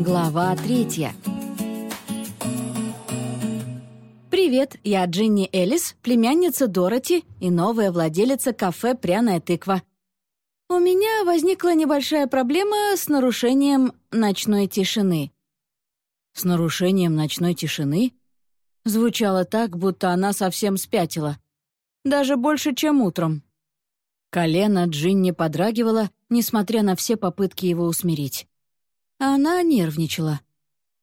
Глава третья. Привет, я Джинни Элис, племянница Дороти и новая владелица кафе «Пряная тыква». У меня возникла небольшая проблема с нарушением ночной тишины. С нарушением ночной тишины? Звучало так, будто она совсем спятила. Даже больше, чем утром. Колено Джинни подрагивало, несмотря на все попытки его усмирить. Она нервничала.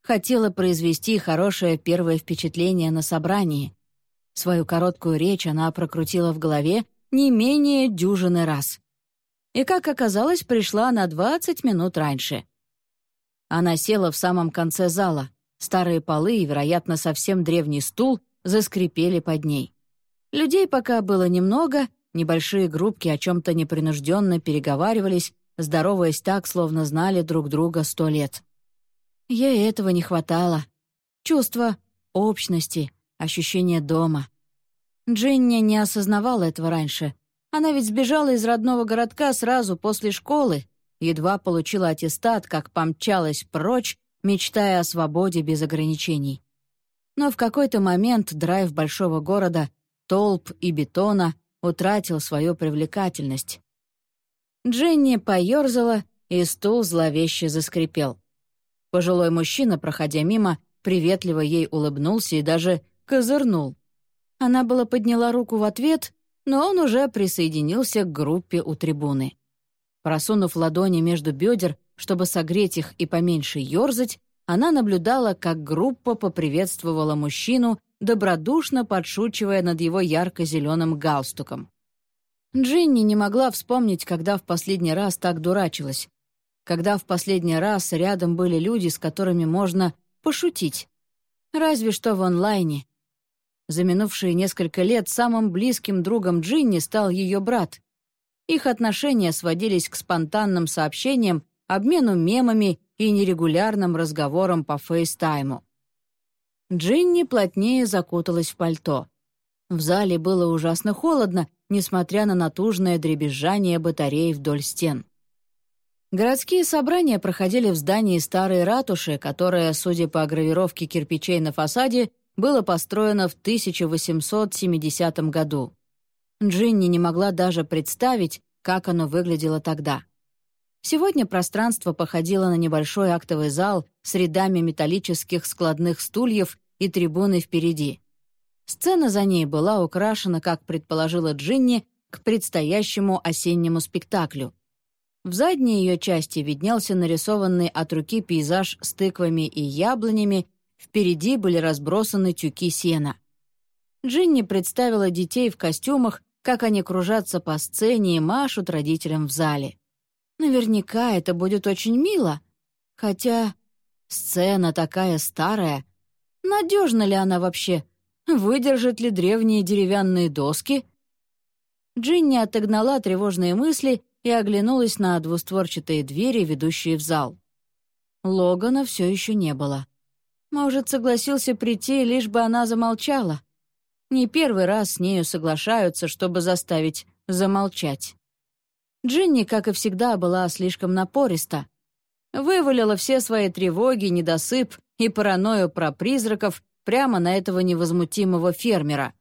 Хотела произвести хорошее первое впечатление на собрании. Свою короткую речь она прокрутила в голове не менее дюжины раз. И, как оказалось, пришла на 20 минут раньше. Она села в самом конце зала. Старые полы и, вероятно, совсем древний стул заскрипели под ней. Людей пока было немного, небольшие группки о чем-то непринужденно переговаривались, здороваясь так, словно знали друг друга сто лет. Ей этого не хватало. Чувство общности, ощущение дома. Джинни не осознавала этого раньше. Она ведь сбежала из родного городка сразу после школы, едва получила аттестат, как помчалась прочь, мечтая о свободе без ограничений. Но в какой-то момент драйв большого города, толп и бетона утратил свою привлекательность. Дженни поерзала, и стул зловеще заскрипел. Пожилой мужчина, проходя мимо, приветливо ей улыбнулся и даже козырнул. Она была подняла руку в ответ, но он уже присоединился к группе у трибуны. Просунув ладони между бедер, чтобы согреть их и поменьше ерзать, она наблюдала, как группа поприветствовала мужчину, добродушно подшучивая над его ярко-зеленым галстуком. Джинни не могла вспомнить, когда в последний раз так дурачилась. Когда в последний раз рядом были люди, с которыми можно пошутить. Разве что в онлайне. За минувшие несколько лет самым близким другом Джинни стал ее брат. Их отношения сводились к спонтанным сообщениям, обмену мемами и нерегулярным разговорам по фейстайму. Джинни плотнее закуталась в пальто. В зале было ужасно холодно, несмотря на натужное дребезжание батарей вдоль стен. Городские собрания проходили в здании старой ратуши, которое, судя по гравировке кирпичей на фасаде, было построено в 1870 году. Джинни не могла даже представить, как оно выглядело тогда. Сегодня пространство походило на небольшой актовый зал с рядами металлических складных стульев и трибуны впереди. Сцена за ней была украшена, как предположила Джинни, к предстоящему осеннему спектаклю. В задней ее части виднелся нарисованный от руки пейзаж с тыквами и яблонями, впереди были разбросаны тюки сена. Джинни представила детей в костюмах, как они кружатся по сцене и машут родителям в зале. Наверняка это будет очень мило. Хотя сцена такая старая. Надежна ли она вообще? Выдержат ли древние деревянные доски? Джинни отогнала тревожные мысли и оглянулась на двустворчатые двери, ведущие в зал. Логана все еще не было. Может, согласился прийти, лишь бы она замолчала. Не первый раз с нею соглашаются, чтобы заставить замолчать. Джинни, как и всегда, была слишком напориста. Вывалила все свои тревоги, недосып и паранойю про призраков прямо на этого невозмутимого фермера.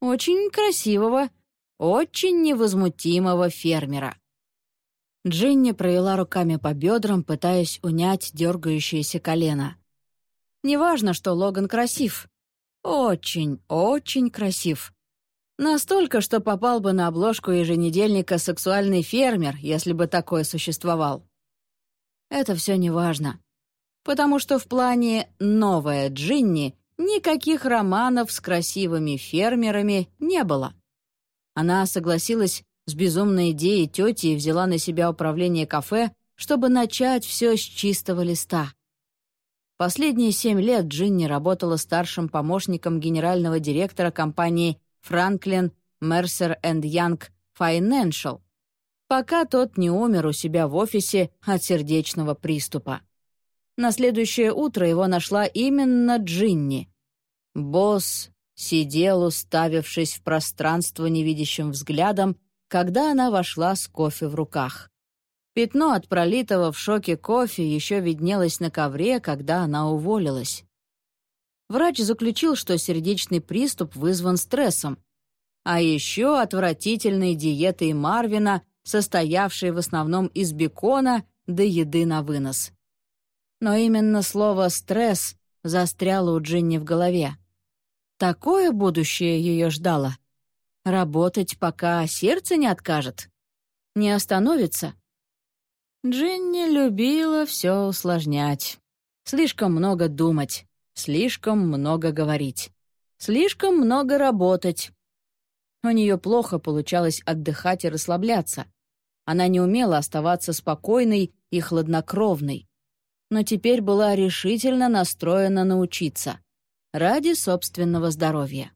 Очень красивого, очень невозмутимого фермера. Джинни провела руками по бедрам, пытаясь унять дергающееся колено. Неважно, что Логан красив. Очень, очень красив. Настолько, что попал бы на обложку еженедельника «Сексуальный фермер», если бы такой существовал. Это все неважно. Потому что в плане «Новая Джинни» Никаких романов с красивыми фермерами не было. Она согласилась с безумной идеей тети и взяла на себя управление кафе, чтобы начать все с чистого листа. Последние семь лет Джинни работала старшим помощником генерального директора компании Franklin Mercer Young Financial, пока тот не умер у себя в офисе от сердечного приступа. На следующее утро его нашла именно Джинни. Босс сидел, уставившись в пространство невидящим взглядом, когда она вошла с кофе в руках. Пятно от пролитого в шоке кофе еще виднелось на ковре, когда она уволилась. Врач заключил, что сердечный приступ вызван стрессом, а еще отвратительной диетой Марвина, состоявшей в основном из бекона до еды на вынос. Но именно слово «стресс» застряло у Джинни в голове. Такое будущее ее ждало. Работать, пока сердце не откажет. Не остановится. Джинни любила все усложнять. Слишком много думать, слишком много говорить, слишком много работать. У нее плохо получалось отдыхать и расслабляться. Она не умела оставаться спокойной и хладнокровной. Но теперь была решительно настроена научиться. Ради собственного здоровья.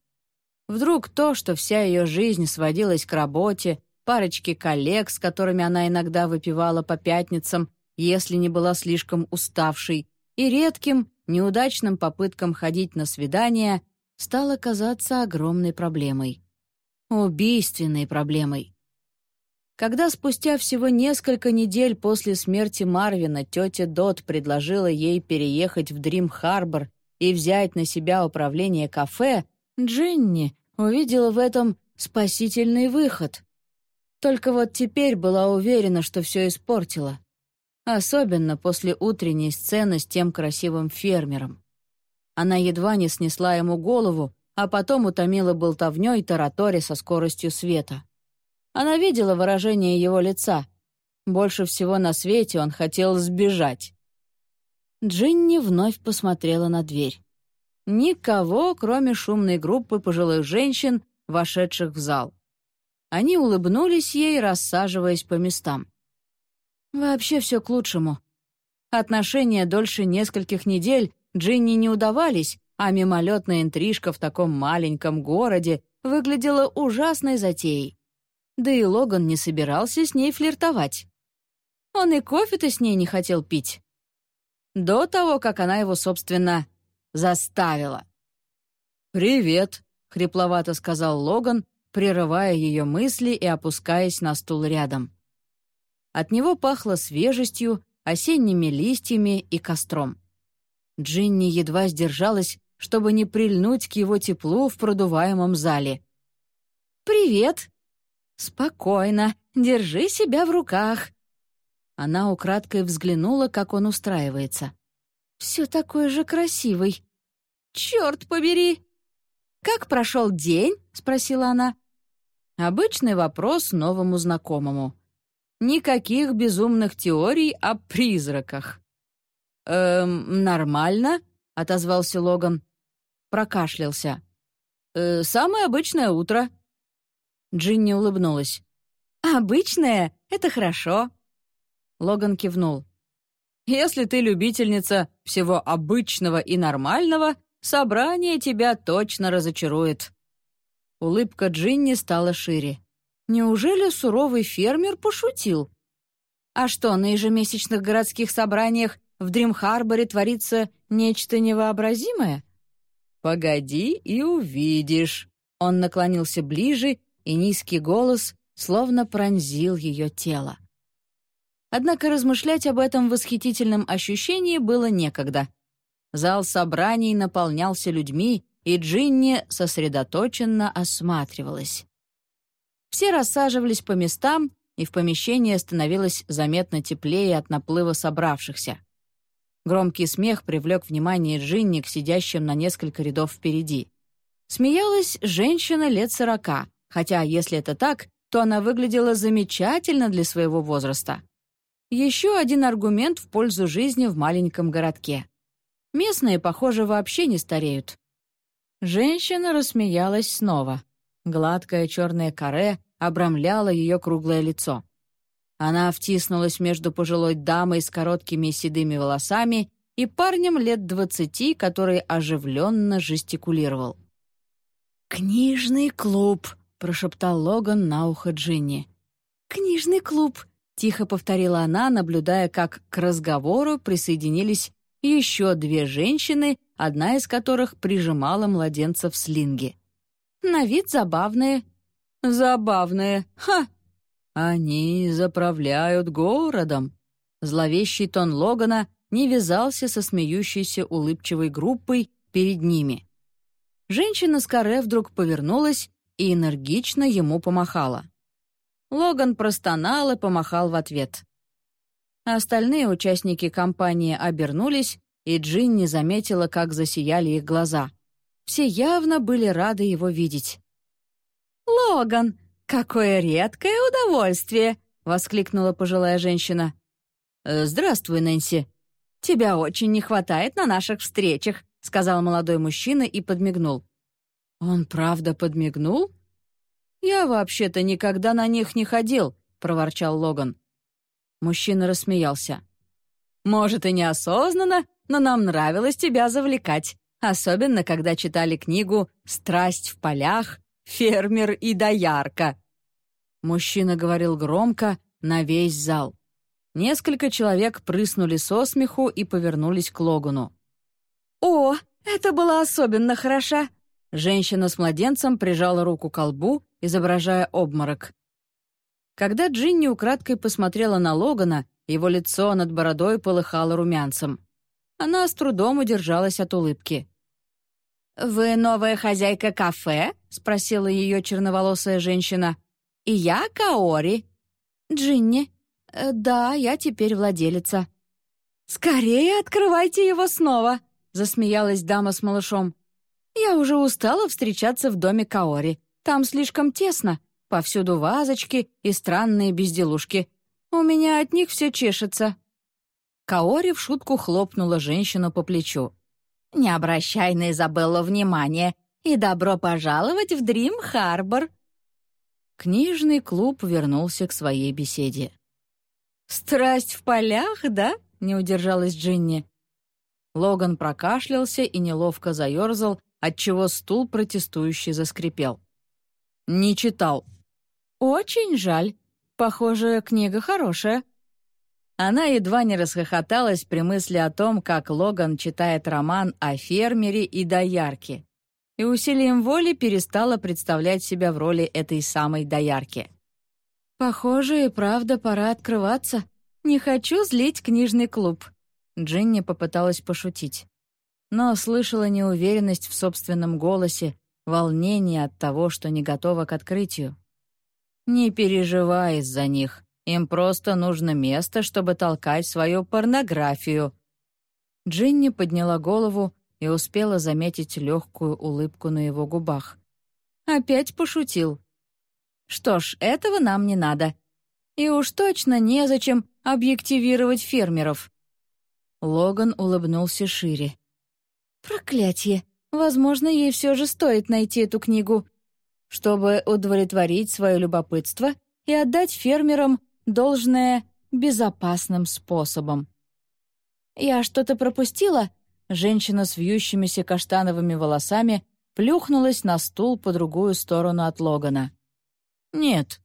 Вдруг то, что вся ее жизнь сводилась к работе, парочке коллег, с которыми она иногда выпивала по пятницам, если не была слишком уставшей, и редким, неудачным попыткам ходить на свидания, стало казаться огромной проблемой. Убийственной проблемой. Когда спустя всего несколько недель после смерти Марвина тетя Дот предложила ей переехать в Дрим-Харбор и взять на себя управление кафе, Джинни увидела в этом спасительный выход. Только вот теперь была уверена, что все испортила. Особенно после утренней сцены с тем красивым фермером. Она едва не снесла ему голову, а потом утомила болтовнёй тараторе со скоростью света. Она видела выражение его лица. Больше всего на свете он хотел сбежать. Джинни вновь посмотрела на дверь. Никого, кроме шумной группы пожилых женщин, вошедших в зал. Они улыбнулись ей, рассаживаясь по местам. Вообще все к лучшему. Отношения дольше нескольких недель Джинни не удавались, а мимолетная интрижка в таком маленьком городе выглядела ужасной затеей. Да и Логан не собирался с ней флиртовать. Он и кофе-то с ней не хотел пить. До того, как она его, собственно, заставила. «Привет», — хрипловато сказал Логан, прерывая ее мысли и опускаясь на стул рядом. От него пахло свежестью, осенними листьями и костром. Джинни едва сдержалась, чтобы не прильнуть к его теплу в продуваемом зале. «Привет!» «Спокойно, держи себя в руках!» Она украдкой взглянула, как он устраивается. «Все такой же красивый!» «Черт побери!» «Как прошел день?» — спросила она. Обычный вопрос новому знакомому. Никаких безумных теорий о призраках. «Эм, нормально», — отозвался Логан. Прокашлялся. «Э, «Самое обычное утро». Джинни улыбнулась. «Обычное? Это хорошо». Логан кивнул. «Если ты любительница всего обычного и нормального, собрание тебя точно разочарует. Улыбка Джинни стала шире. Неужели суровый фермер пошутил? А что, на ежемесячных городских собраниях в Дрим-Харборе творится нечто невообразимое? «Погоди и увидишь». Он наклонился ближе, и низкий голос словно пронзил ее тело. Однако размышлять об этом восхитительном ощущении было некогда. Зал собраний наполнялся людьми, и Джинни сосредоточенно осматривалась. Все рассаживались по местам, и в помещении становилось заметно теплее от наплыва собравшихся. Громкий смех привлек внимание Джинни к сидящим на несколько рядов впереди. Смеялась женщина лет сорока, хотя, если это так, то она выглядела замечательно для своего возраста. Еще один аргумент в пользу жизни в маленьком городке. Местные, похоже, вообще не стареют. Женщина рассмеялась снова. Гладкое черное каре обрамляло ее круглое лицо. Она втиснулась между пожилой дамой с короткими седыми волосами и парнем лет двадцати, который оживленно жестикулировал. «Книжный клуб», — прошептал Логан на ухо Джинни. «Книжный клуб», — тихо повторила она, наблюдая, как к разговору присоединились еще две женщины одна из которых прижимала младенца в слинге. На вид забавные. Забавные. Ха! Они заправляют городом. Зловещий тон Логана не вязался со смеющейся улыбчивой группой перед ними. Женщина с каре вдруг повернулась и энергично ему помахала. Логан простонал и помахал в ответ. Остальные участники компании обернулись, и Джинни заметила, как засияли их глаза. Все явно были рады его видеть. «Логан, какое редкое удовольствие!» — воскликнула пожилая женщина. «Э, «Здравствуй, Нэнси. Тебя очень не хватает на наших встречах», — сказал молодой мужчина и подмигнул. «Он правда подмигнул?» «Я вообще-то никогда на них не ходил», — проворчал Логан. Мужчина рассмеялся. «Может, и неосознанно, но нам нравилось тебя завлекать, особенно когда читали книгу «Страсть в полях», «Фермер и доярка». Мужчина говорил громко на весь зал. Несколько человек прыснули со смеху и повернулись к Логану. «О, это было особенно хороша!» Женщина с младенцем прижала руку к колбу, изображая обморок. Когда Джинни украдкой посмотрела на Логана, его лицо над бородой полыхало румянцем. Она с трудом удержалась от улыбки. «Вы новая хозяйка кафе?» — спросила ее черноволосая женщина. «И я Каори». «Джинни», Э, «Да, я теперь владелица». «Скорее открывайте его снова!» — засмеялась дама с малышом. «Я уже устала встречаться в доме Каори. Там слишком тесно, повсюду вазочки и странные безделушки. У меня от них все чешется». Каори в шутку хлопнула женщину по плечу. «Не обращай на Изабеллу внимания и добро пожаловать в Дрим-Харбор!» Книжный клуб вернулся к своей беседе. «Страсть в полях, да?» — не удержалась Джинни. Логан прокашлялся и неловко заерзал, отчего стул протестующий заскрипел. «Не читал». «Очень жаль. Похоже, книга хорошая». Она едва не расхохоталась при мысли о том, как Логан читает роман о фермере и доярке, и усилием воли перестала представлять себя в роли этой самой доярки. «Похоже, и правда пора открываться. Не хочу злить книжный клуб». Джинни попыталась пошутить. Но слышала неуверенность в собственном голосе, волнение от того, что не готова к открытию. «Не переживай из-за них. Им просто нужно место, чтобы толкать свою порнографию». Джинни подняла голову и успела заметить легкую улыбку на его губах. Опять пошутил. Что ж, этого нам не надо. И уж точно незачем объективировать фермеров. Логан улыбнулся шире. Проклятье! Возможно, ей все же стоит найти эту книгу, чтобы удовлетворить свое любопытство и отдать фермерам должное безопасным способом. «Я что-то пропустила?» Женщина с вьющимися каштановыми волосами плюхнулась на стул по другую сторону от Логана. «Нет».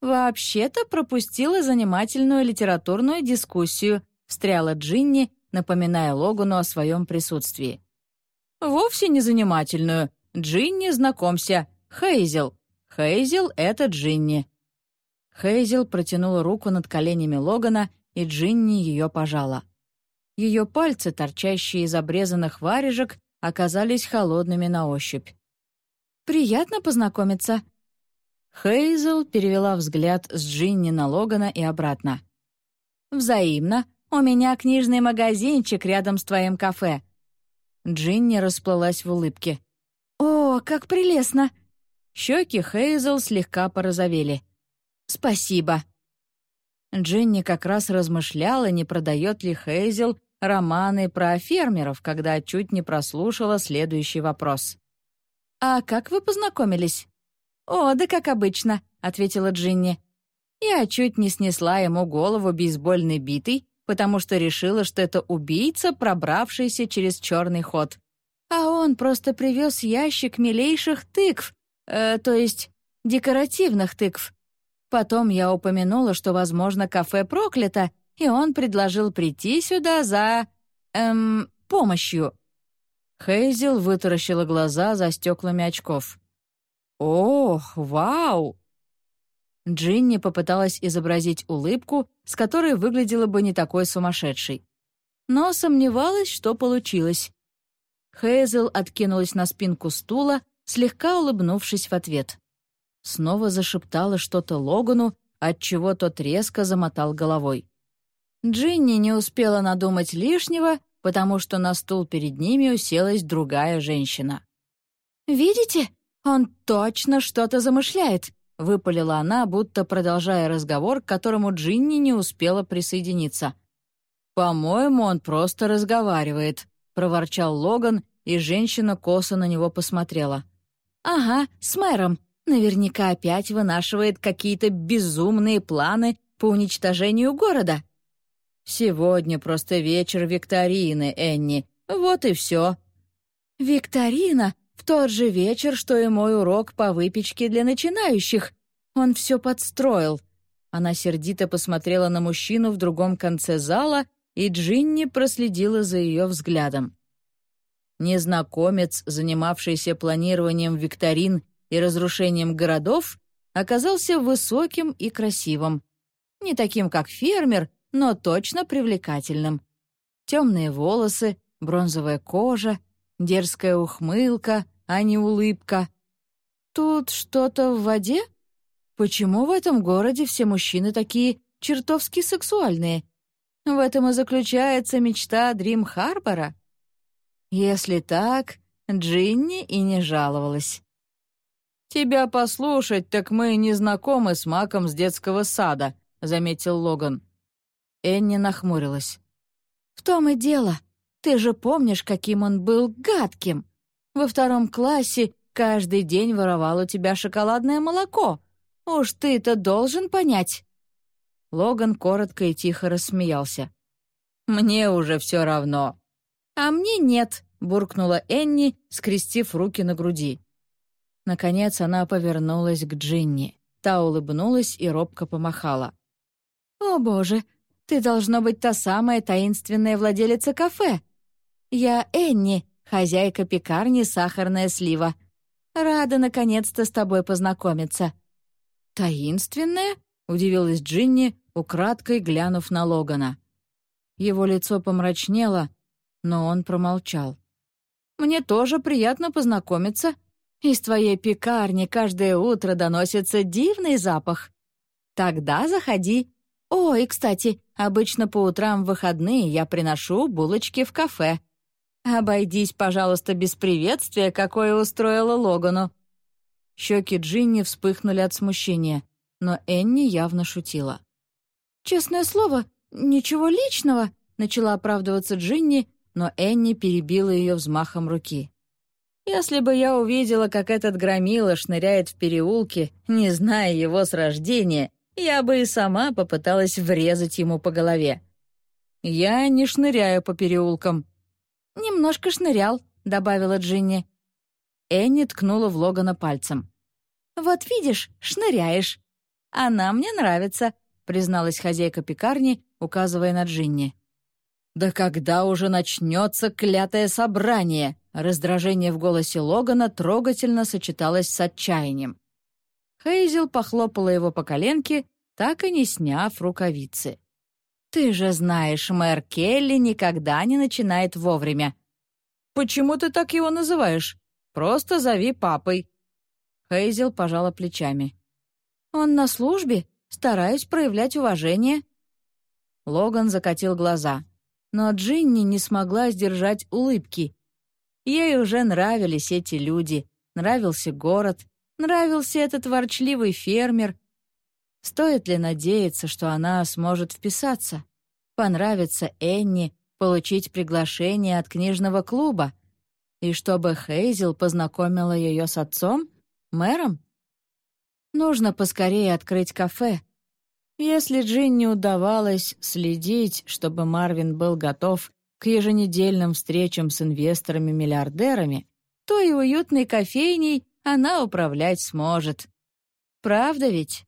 «Вообще-то пропустила занимательную литературную дискуссию», встряла Джинни, напоминая Логану о своем присутствии. «Вовсе не занимательную. Джинни, знакомься. Хейзел. Хейзел — это Джинни». Хейзел протянула руку над коленями Логана, и Джинни ее пожала. Ее пальцы, торчащие из обрезанных варежек, оказались холодными на ощупь. «Приятно познакомиться», Хейзел перевела взгляд с Джинни на Логана и обратно. «Взаимно. У меня книжный магазинчик рядом с твоим кафе». Джинни расплылась в улыбке. «О, как прелестно!» Щеки Хейзел слегка порозовели. «Спасибо». Джинни как раз размышляла, не продает ли Хейзел романы про фермеров, когда чуть не прослушала следующий вопрос. «А как вы познакомились?» «О, да как обычно», — ответила Джинни. Я чуть не снесла ему голову бейсбольной битой, потому что решила, что это убийца, пробравшийся через черный ход. А он просто привез ящик милейших тыкв, э, то есть декоративных тыкв. Потом я упомянула, что, возможно, кафе проклято, и он предложил прийти сюда за... эм... помощью. Хейзел вытаращила глаза за стеклами очков. «Ох, вау!» Джинни попыталась изобразить улыбку, с которой выглядела бы не такой сумасшедшей. Но сомневалась, что получилось. Хейзел откинулась на спинку стула, слегка улыбнувшись в ответ. Снова зашептала что-то Логану, отчего тот резко замотал головой. Джинни не успела надумать лишнего, потому что на стул перед ними уселась другая женщина. «Видите? Он точно что-то замышляет», — выпалила она, будто продолжая разговор, к которому Джинни не успела присоединиться. «По-моему, он просто разговаривает», — проворчал Логан, и женщина косо на него посмотрела. «Ага, с мэром. Наверняка опять вынашивает какие-то безумные планы по уничтожению города». «Сегодня просто вечер викторины, Энни. Вот и все». «Викторина? В тот же вечер, что и мой урок по выпечке для начинающих. Он все подстроил». Она сердито посмотрела на мужчину в другом конце зала, и Джинни проследила за ее взглядом. Незнакомец, занимавшийся планированием викторин и разрушением городов, оказался высоким и красивым. Не таким, как фермер, но точно привлекательным. Темные волосы, бронзовая кожа, дерзкая ухмылка, а не улыбка. Тут что-то в воде? Почему в этом городе все мужчины такие чертовски сексуальные? В этом и заключается мечта Дрим-Харбора. Если так, Джинни и не жаловалась. «Тебя послушать, так мы не знакомы с Маком с детского сада», — заметил Логан. Энни нахмурилась. «В том и дело. Ты же помнишь, каким он был гадким. Во втором классе каждый день воровал у тебя шоколадное молоко. Уж ты-то должен понять». Логан коротко и тихо рассмеялся. «Мне уже все равно». «А мне нет», — буркнула Энни, скрестив руки на груди. Наконец она повернулась к Джинни. Та улыбнулась и робко помахала. «О, боже, ты должна быть та самая таинственная владелица кафе. Я Энни, хозяйка пекарни «Сахарная слива». Рада наконец-то с тобой познакомиться». «Таинственная?» — удивилась Джинни, украдкой глянув на Логана. Его лицо помрачнело, но он промолчал. «Мне тоже приятно познакомиться. Из твоей пекарни каждое утро доносится дивный запах. Тогда заходи, «О, и, кстати, обычно по утрам в выходные я приношу булочки в кафе. Обойдись, пожалуйста, без приветствия, какое устроила Логану». Щеки Джинни вспыхнули от смущения, но Энни явно шутила. «Честное слово, ничего личного», — начала оправдываться Джинни, но Энни перебила ее взмахом руки. «Если бы я увидела, как этот громила шныряет в переулке, не зная его с рождения, я бы и сама попыталась врезать ему по голове. Я не шныряю по переулкам. «Немножко шнырял», — добавила Джинни. Энни ткнула в Логана пальцем. «Вот видишь, шныряешь. Она мне нравится», — призналась хозяйка пекарни, указывая на Джинни. «Да когда уже начнется клятое собрание?» Раздражение в голосе Логана трогательно сочеталось с отчаянием. Хейзел похлопала его по коленке, так и не сняв рукавицы. «Ты же знаешь, мэр Келли никогда не начинает вовремя». «Почему ты так его называешь? Просто зови папой». Хейзел пожала плечами. «Он на службе, стараюсь проявлять уважение». Логан закатил глаза, но Джинни не смогла сдержать улыбки. Ей уже нравились эти люди, нравился город, Нравился этот ворчливый фермер. Стоит ли надеяться, что она сможет вписаться? Понравится Энни, получить приглашение от книжного клуба? И чтобы Хейзел познакомила ее с отцом, мэром? Нужно поскорее открыть кафе. Если Джин не удавалось следить, чтобы Марвин был готов к еженедельным встречам с инвесторами-миллиардерами, то и уютной кофейней она управлять сможет. Правда ведь?